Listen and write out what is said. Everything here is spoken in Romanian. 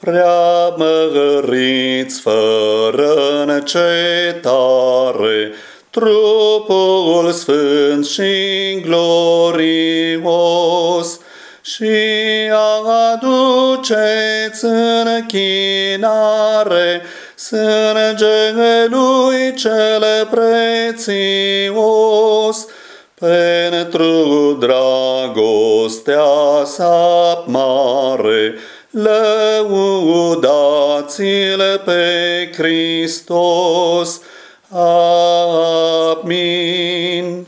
Prea măriți fără încetare, trupul sfânt și glorios, și aduceți în chinare sângele lui cel prețios, pentru dragostea sa mare, lăudați-l pe Hristos. Amin.